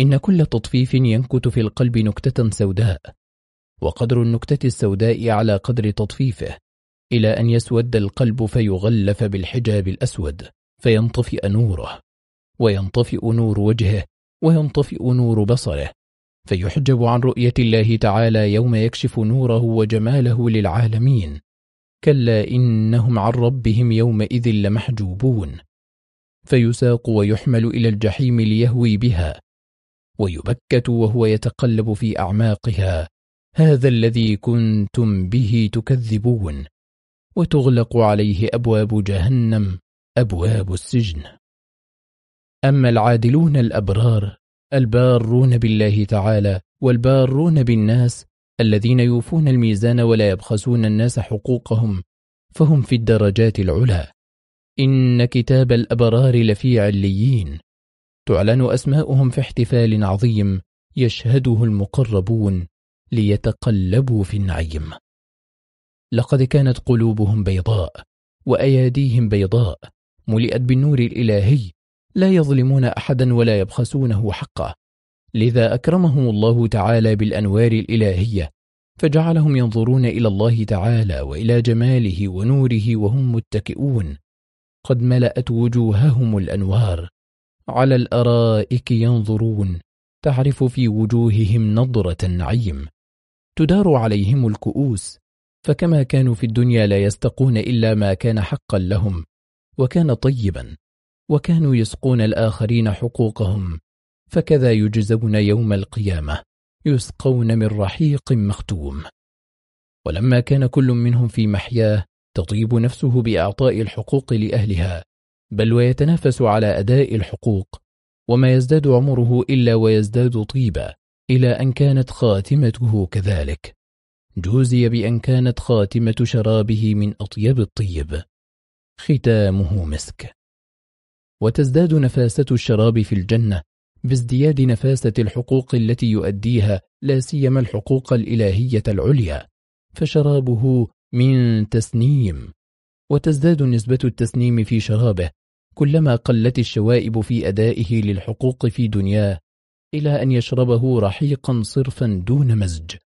إن كل تطفيف ينكت في القلب نكتة سوداء وقدر النكتة السوداء على قدر تطفيفه إلى أن يسود القلب فيغلف بالحجاب الأسود فينطفئ نوره. وينطفئ نور وجهه وينطفئ نور بصره. فيحجب عن رؤية الله تعالى يوم يكشف نوره وجماله للعالمين. كلا إنهم عن ربهم يومئذ لمحجوبون. فيساق ويحمل إلى الجحيم ليهوي بها. ويبكت وهو يتقلب في أعماقها. هذا الذي كنتم به تكذبون. وتغلق عليه أبواب جهنم أبواب السجن. أما العادلون الأبرار البارون بالله تعالى والبارون بالناس الذين يوفون الميزان ولا يبخسون الناس حقوقهم فهم في الدرجات العلى. إن كتاب الأبرار لفي عليين. تعلن أسماؤهم في احتفال عظيم يشهده المقربون ليتقلبوا في النعيم. لقد كانت قلوبهم بيضاء وأياديهم بيضاء ملئت بالنور الإلهي لا يظلمون أحدا ولا يبخسونه حقه لذا أكرمهم الله تعالى بالأنوار الإلهية فجعلهم ينظرون إلى الله تعالى وإلى جماله ونوره وهم متكئون. قد ملأت وجوههم الأنوار على الأرائك ينظرون تعرف في وجوههم نظرة النعيم. تدار عليهم الكؤوس فكما كانوا في الدنيا لا يستقون إلا ما كان حقا لهم وكان طيبا. وكانوا يسقون الآخرين حقوقهم فكذا يجزون يوم القيامة يسقون من رحيق مختوم. ولما كان كل منهم في محياه تطيب نفسه بإعطاء الحقوق لأهلها بل ويتنافس على أداء الحقوق وما يزداد عمره إلا ويزداد طيبا إلى أن كانت خاتمته كذلك. جوزي بأن كانت خاتمة شرابه من أطيب الطيب. ختامه مسك. وتزداد نفاسة الشراب في الجنة بازدياد نفاسة الحقوق التي يؤديها لا سيما الحقوق الإلهية العليا. فشرابه من تسنيم. وتزداد نسبة التسنيم في شرابه كلما قلت الشوائب في أدائه للحقوق في دنياه إلى أن يشربه رحيقا صرفا دون مزج.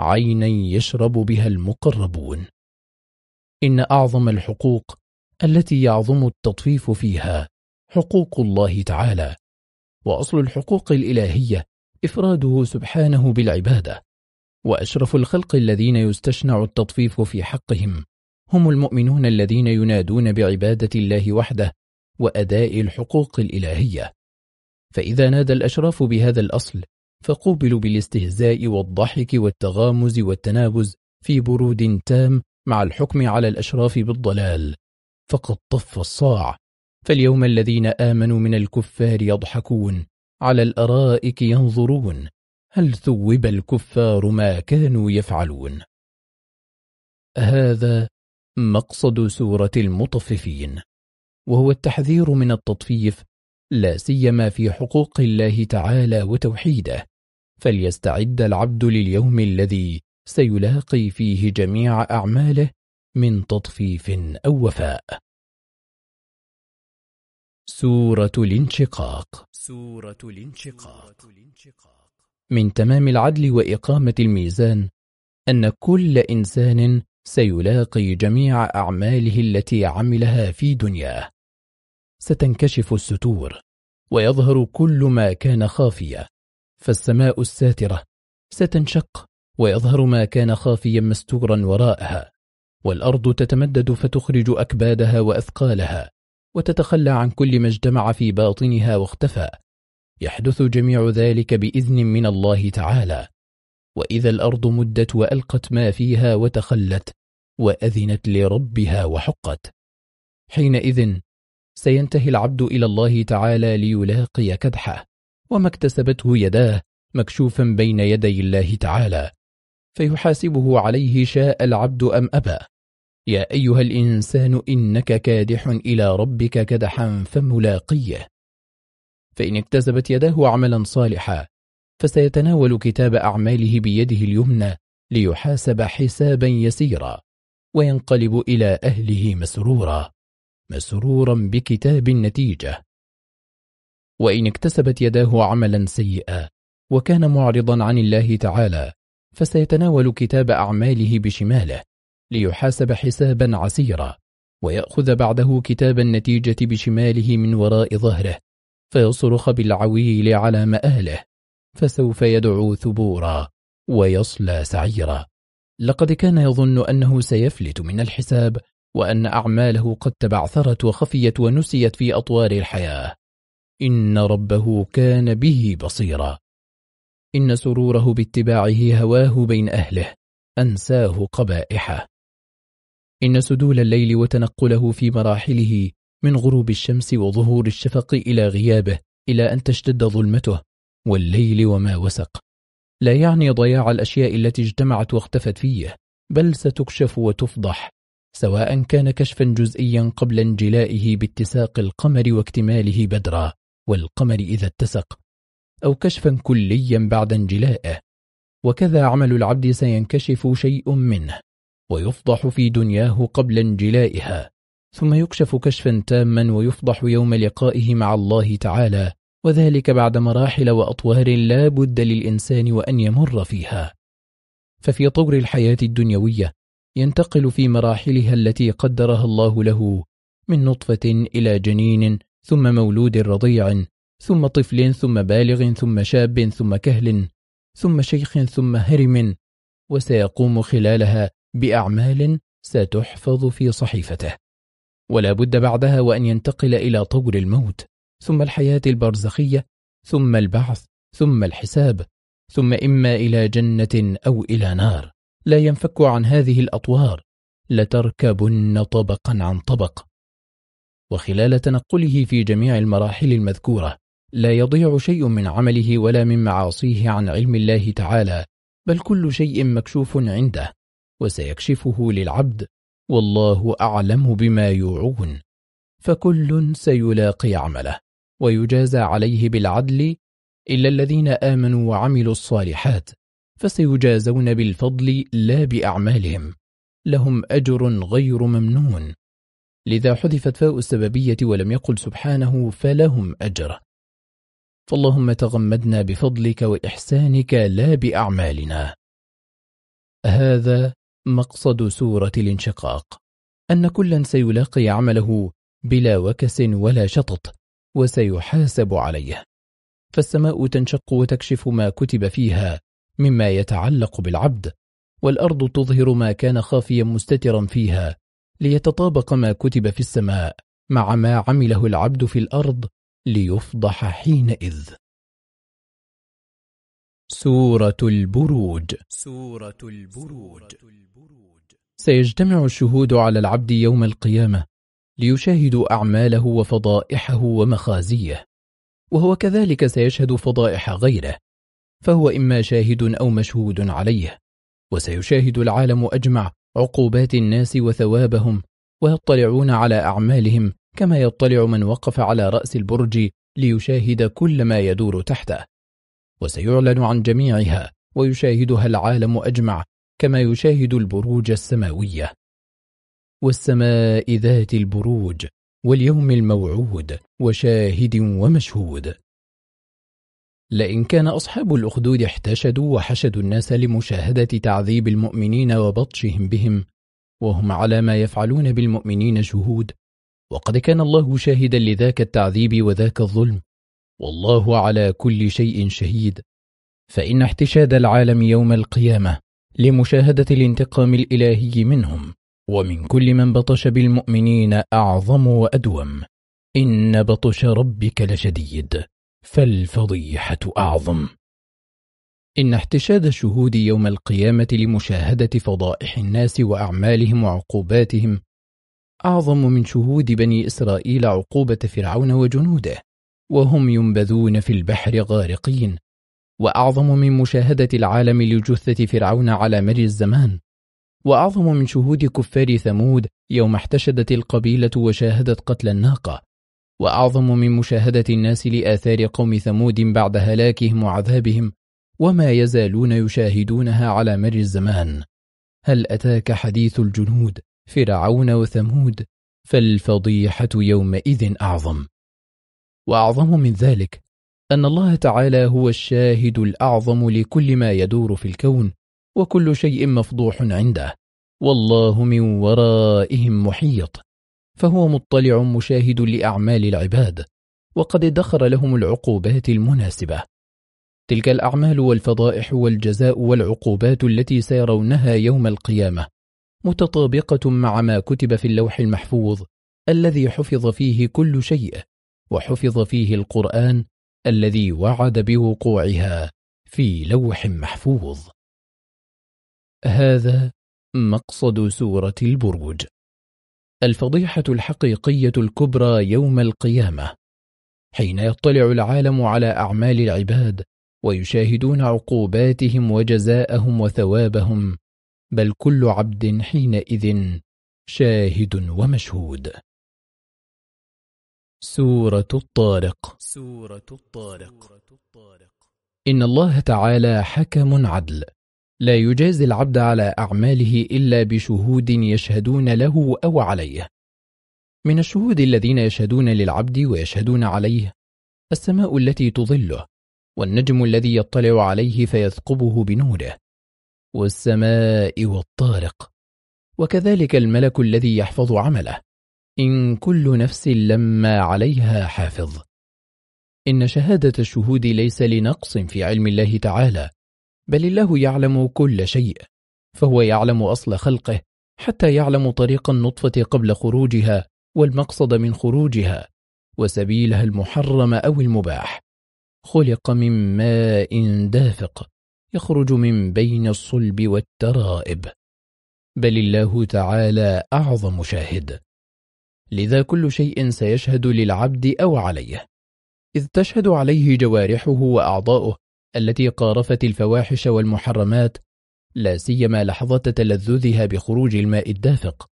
عينا يشرب بها المقربون. إن أعظم الحقوق التي يعظم التطفيف فيها حقوق الله تعالى. وأصل الحقوق الإلهية إفراده سبحانه بالعبادة. وأشرف الخلق الذين يستشنع التطفيف في حقهم. هم المؤمنون الذين ينادون بعبادة الله وحده وأداء الحقوق الإلهية. فإذا نادى الأشراف بهذا الأصل فقوبلوا بالاستهزاء والضحك والتغامز والتنابز في برود تام مع الحكم على الأشراف بالضلال. فقد طف الصاع. فاليوم الذين آمنوا من الكفار يضحكون على الأرائك ينظرون هل ثوب الكفار ما كانوا يفعلون؟ هذا مقصد سورة المطففين وهو التحذير من التطفيف لا سيما في حقوق الله تعالى وتوحيده فليستعد العبد لليوم الذي سيلاقي فيه جميع أعماله من تطفيف أو وفاء. سورة الانشقاق. سورة الانشقاق. من تمام العدل وإقامة الميزان أن كل إنسان سيلاقي جميع أعماله التي عملها في دنياه. ستنكشف الستور ويظهر كل ما كان خافيا فالسماء الساترة ستنشق ويظهر ما كان خافيا مستورا وراءها. والأرض تتمدد فتخرج أكبادها وأثقالها. وتتخلى عن كل ما اجتمع في باطنها واختفى. يحدث جميع ذلك بإذن من الله تعالى. وإذا الأرض مدت وألقت ما فيها وتخلت وأذنت لربها وحقت. حينئذ سينتهي العبد إلى الله تعالى ليلاقي كدحه. وما اكتسبته يداه مكشوفا بين يدي الله تعالى. فيحاسبه عليه شاء العبد أم أبى. يا أيها الإنسان إنك كادح إلى ربك كدحا فملاقيه. فإن اكتسبت يداه عملا صالحا فسيتناول كتاب أعماله بيده اليمنى ليحاسب حسابا يسيرا وينقلب إلى أهله مسرورا مسرورا بكتاب النتيجة. وإن اكتسبت يداه عملا سيئا وكان معرضا عن الله تعالى فسيتناول كتاب أعماله بشماله. ليحاسب حسابا عسيرا ويأخذ بعده كتاب النتيجة بشماله من وراء ظهره فيصرخ بالعويل على مآله فسوف يدعو ثبورا ويصلى سعيرا. لقد كان يظن أنه سيفلت من الحساب وأن أعماله قد تبعثرت وخفيت ونسيت في أطوار الحياة. إن ربه كان به بصيرا. إن سروره باتباعه هواه بين أهله أنساه قبائحه. إن سدول الليل وتنقله في مراحله من غروب الشمس وظهور الشفق إلى غيابه إلى أن تشتد ظلمته والليل وما وسق. لا يعني ضياع الأشياء التي اجتمعت واختفت فيه بل ستكشف وتفضح سواء كان كشفا جزئيا قبل انجلائه باتساق القمر واكتماله بدرا والقمر إذا اتسق أو كشفا كليا بعد انجلائه. وكذا عمل العبد سينكشف شيء منه. ويفضح في دنياه قبل انجلائها. ثم يكشف كشفا تاما ويفضح يوم لقائه مع الله تعالى وذلك بعد مراحل وأطوار لا بد للإنسان وأن يمر فيها. ففي طور الحياة الدنيوية ينتقل في مراحلها التي قدرها الله له من نطفة إلى جنين ثم مولود رضيع ثم طفل ثم بالغ ثم شاب ثم كهل ثم شيخ ثم هرم وسيقوم خلالها بأعمال ستحفظ في صحيفته. ولا بد بعدها وأن ينتقل إلى طور الموت ثم الحياة البرزخية ثم البعث ثم الحساب ثم إما إلى جنة أو إلى نار. لا ينفك عن هذه الأطوار لتركبن طبقا عن طبق. وخلال تنقله في جميع المراحل المذكورة لا يضيع شيء من عمله ولا من معاصيه عن علم الله تعالى بل كل شيء مكشوف عنده. وسيكشفه للعبد والله أعلم بما يوعون. فكل سيلاقي عمله ويجازى عليه بالعدل إلا الذين آمنوا وعملوا الصالحات فسيجازون بالفضل لا بأعمالهم. لهم أجر غير ممنون. لذا حذفت فاء السببية ولم يقل سبحانه فلهم أجر. فاللهم تغمدنا بفضلك وإحسانك لا بأعمالنا. هذا مقصد سورة الانشقاق أن كلا سيلاقي عمله بلا وكس ولا شطط وسيحاسب عليه. فالسماء تنشق وتكشف ما كتب فيها مما يتعلق بالعبد والأرض تظهر ما كان خافيا مستترا فيها ليتطابق ما كتب في السماء مع ما عمله العبد في الأرض ليفضح حينئذ. سورة البروج. سورة البروج. سيجتمع الشهود على العبد يوم القيامة ليشاهدوا أعماله وفضائحه ومخازيه وهو كذلك سيشهد فضائح غيره فهو إما شاهد أو مشهود عليه وسيشاهد العالم أجمع عقوبات الناس وثوابهم ويطلعون على أعمالهم كما يطلع من وقف على رأس البرج ليشاهد كل ما يدور تحته. وسيعلن عن جميعها ويشاهدها العالم أجمع كما يشاهد البروج السماوية. والسماء ذات البروج واليوم الموعود وشاهد ومشهود. لئن كان أصحاب الأخدود احتشدوا وحشدوا الناس لمشاهدة تعذيب المؤمنين وبطشهم بهم وهم على ما يفعلون بالمؤمنين شهود وقد كان الله شاهدا لذاك التعذيب وذاك الظلم. والله على كل شيء شهيد. فإن احتشاد العالم يوم القيامة لمشاهدة الانتقام الإلهي منهم ومن كل من بطش بالمؤمنين أعظم وأدوم. إن بطش ربك لشديد فالفضيحة أعظم. إن احتشاد الشهود يوم القيامة لمشاهدة فضائح الناس وأعمالهم وعقوباتهم أعظم من شهود بني إسرائيل عقوبة فرعون وجنوده. وهم ينبذون في البحر غارقين. وأعظم من مشاهدة العالم لجثة فرعون على مر الزمان. وأعظم من شهود كفار ثمود يوم احتشدت القبيلة وشاهدت قتل الناقة. وأعظم من مشاهدة الناس لآثار قوم ثمود بعد هلاكهم وعذابهم وما يزالون يشاهدونها على مر الزمان. هل أتاك حديث الجنود فرعون وثمود؟ فالفضيحة يومئذ أعظم. وأعظم من ذلك أن الله تعالى هو الشاهد الأعظم لكل ما يدور في الكون وكل شيء مفضوح عنده والله من ورائهم محيط فهو مطلع مشاهد لأعمال العباد وقد ادخر لهم العقوبات المناسبة. تلك الأعمال والفضائح والجزاء والعقوبات التي سيرونها يوم القيامة متطابقة مع ما كتب في اللوح المحفوظ الذي حفظ فيه كل شيء. وحفظ فيه القرآن الذي وعد بوقوعها في لوح محفوظ. هذا مقصد سورة البروج. الفضيحة الحقيقية الكبرى يوم القيامة. حين يطلع العالم على أعمال العباد ويشاهدون عقوباتهم وجزاءهم وثوابهم بل كل عبد حينئذ شاهد ومشهود. سورة الطارق. سورة الطارق. إن الله تعالى حكم عدل. لا يجازي العبد على أعماله إلا بشهود يشهدون له أو عليه. من الشهود الذين يشهدون للعبد ويشهدون عليه السماء التي تظله والنجم الذي يطلع عليه فيثقبه بنوره والسماء والطارق وكذلك الملك الذي يحفظ عمله. إن كل نفس لما عليها حافظ. إن شهادة الشهود ليس لنقص في علم الله تعالى بل الله يعلم كل شيء فهو يعلم أصل خلقه حتى يعلم طريق النطفة قبل خروجها والمقصد من خروجها وسبيلها المحرم أو المباح. خلق من ماء دافق يخرج من بين الصلب والترائب. بل الله تعالى أعظم شاهد. لذا كل شيء سيشهد للعبد أو عليه. إذ تشهد عليه جوارحه وأعضاؤه التي قارفت الفواحش والمحرمات لا سيما لحظة تلذذها بخروج الماء الدافق.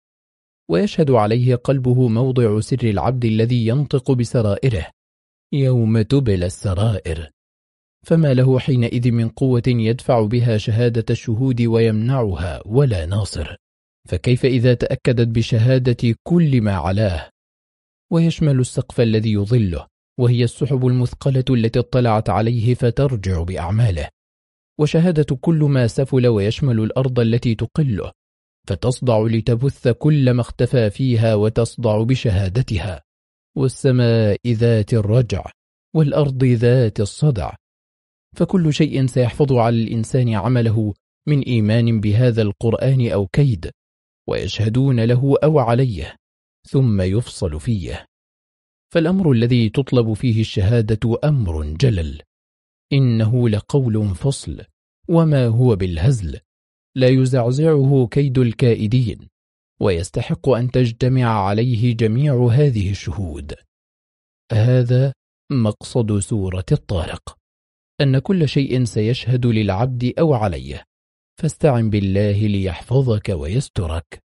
ويشهد عليه قلبه موضع سر العبد الذي ينطق بسرائره. يوم تبل السرائر. فما له حينئذ من قوة يدفع بها شهادة الشهود ويمنعها ولا ناصر. فكيف إذا تأكدت بشهادة كل ما علاه؟ ويشمل السقف الذي يظله وهي السحب المثقلة التي اطلعت عليه فترجع بأعماله. وشهادة كل ما سفل ويشمل الأرض التي تقله فتصدع لتبث كل ما اختفى فيها وتصدع بشهادتها. والسماء ذات الرجع والأرض ذات الصدع. فكل شيء سيحفظ على الإنسان عمله من إيمان بهذا القرآن أو كيد. ويشهدون له أو عليه ثم يفصل فيه. فالأمر الذي تطلب فيه الشهادة أمر جلل إنه لقول فصل وما هو بالهزل. لا يزعزعه كيد الكائدين ويستحق أن تجتمع عليه جميع هذه الشهود. هذا مقصد سورة الطارق أن كل شيء سيشهد للعبد أو عليه. فاستعن بالله ليحفظك ويسترك.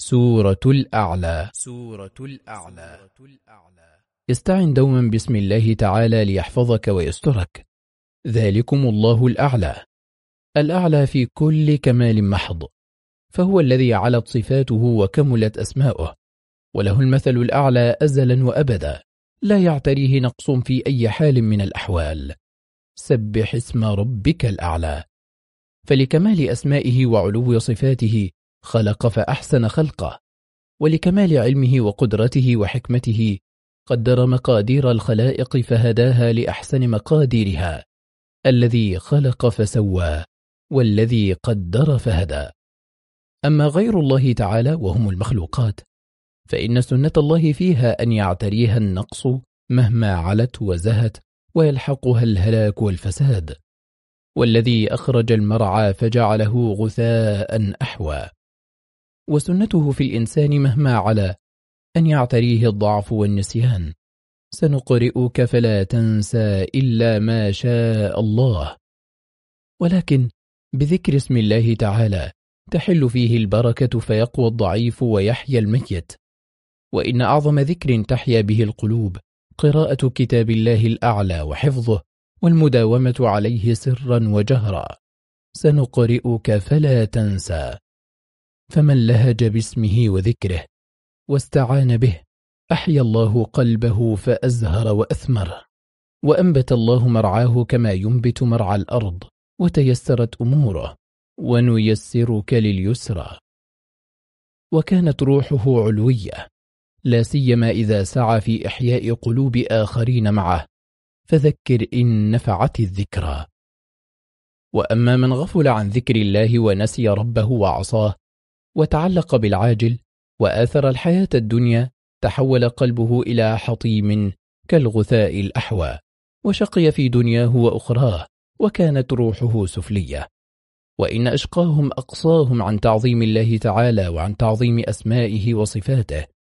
سورة الأعلى. سورة الأعلى. استعن دوما باسم الله تعالى ليحفظك ويسترك. ذلكم الله الأعلى. الأعلى في كل كمال محض. فهو الذي علت صفاته وكملت أسماؤه. وله المثل الأعلى أزلا وأبدا. لا يعتريه نقص في أي حال من الأحوال. سبح اسم ربك الأعلى. فلكمال أسمائه وعلو صفاته خلق فأحسن خلقه. ولكمال علمه وقدرته وحكمته قدر مقادير الخلائق فهداها لأحسن مقاديرها. الذي خلق فسوى والذي قدر فهدى. أما غير الله تعالى وهم المخلوقات فإن سنة الله فيها أن يعتريها النقص مهما علت وزهت ويلحقها الهلاك والفساد. والذي أخرج المرعى فجعله غثاء أحوى. وسنته في الإنسان مهما علا أن يعتريه الضعف والنسيان. سنقرئك فلا تنسى إلا ما شاء الله. ولكن بذكر اسم الله تعالى تحل فيه البركة فيقوى الضعيف ويحيا الميت. وإن أعظم ذكر تحيا به القلوب قراءة كتاب الله الأعلى وحفظه والمداومة عليه سرا وجهرا. سنقرئك فلا تنسى. فمن لهج باسمه وذكره واستعان به أحيا الله قلبه فأزهر وأثمر. وأنبت الله مرعاه كما ينبت مرعى الأرض وتيسرت أموره ونيسرك لليسرى. وكانت روحه علوية. لا سيما إذا سعى في إحياء قلوب آخرين معه. فذكر إن نفعت الذكرى. وأما من غفل عن ذكر الله ونسي ربه وعصاه وتعلق بالعاجل وآثر الحياة الدنيا تحول قلبه إلى حطيم كالغثاء الأحوى وشقي في دنياه وأخراه وكانت روحه سفلية. وإن أشقاهم أقصاهم عن تعظيم الله تعالى وعن تعظيم أسمائه وصفاته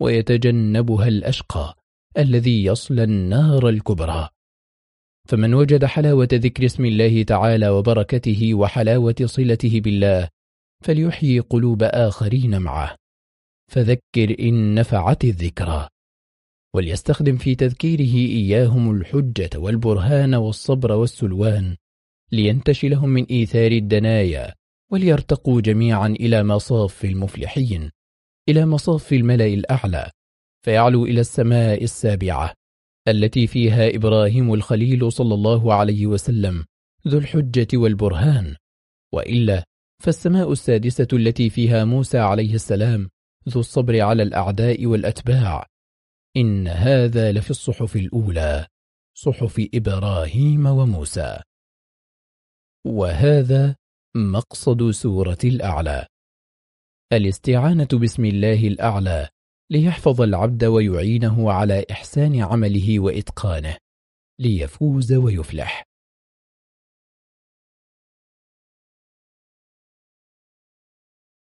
ويتجنبها الأشقى الذي يصلى النار الكبرى. فمن وجد حلاوة ذكر اسم الله تعالى وبركته وحلاوة صلته بالله فليحيي قلوب آخرين معه. فذكر إن نفعت الذكرى. وليستخدم في تذكيره إياهم الحجة والبرهان والصبر والسلوان لينتشي لهم من إيثار الدنايا وليرتقوا جميعا إلى مصاف المفلحين. إلى مصاف الملأ الأعلى فيعلو إلى السماء السابعة التي فيها إبراهيم الخليل صلى الله عليه وسلم ذو الحجة والبرهان. وإلا فالسماء السادسة التي فيها موسى عليه السلام ذو الصبر على الأعداء والأتباع. إن هذا لفي الصحف الأولى صحف إبراهيم وموسى. وهذا مقصد سورة الأعلى. الاستعانة باسم الله الأعلى ليحفظ العبد ويعينه على إحسان عمله وإتقانه ليفوز ويفلح.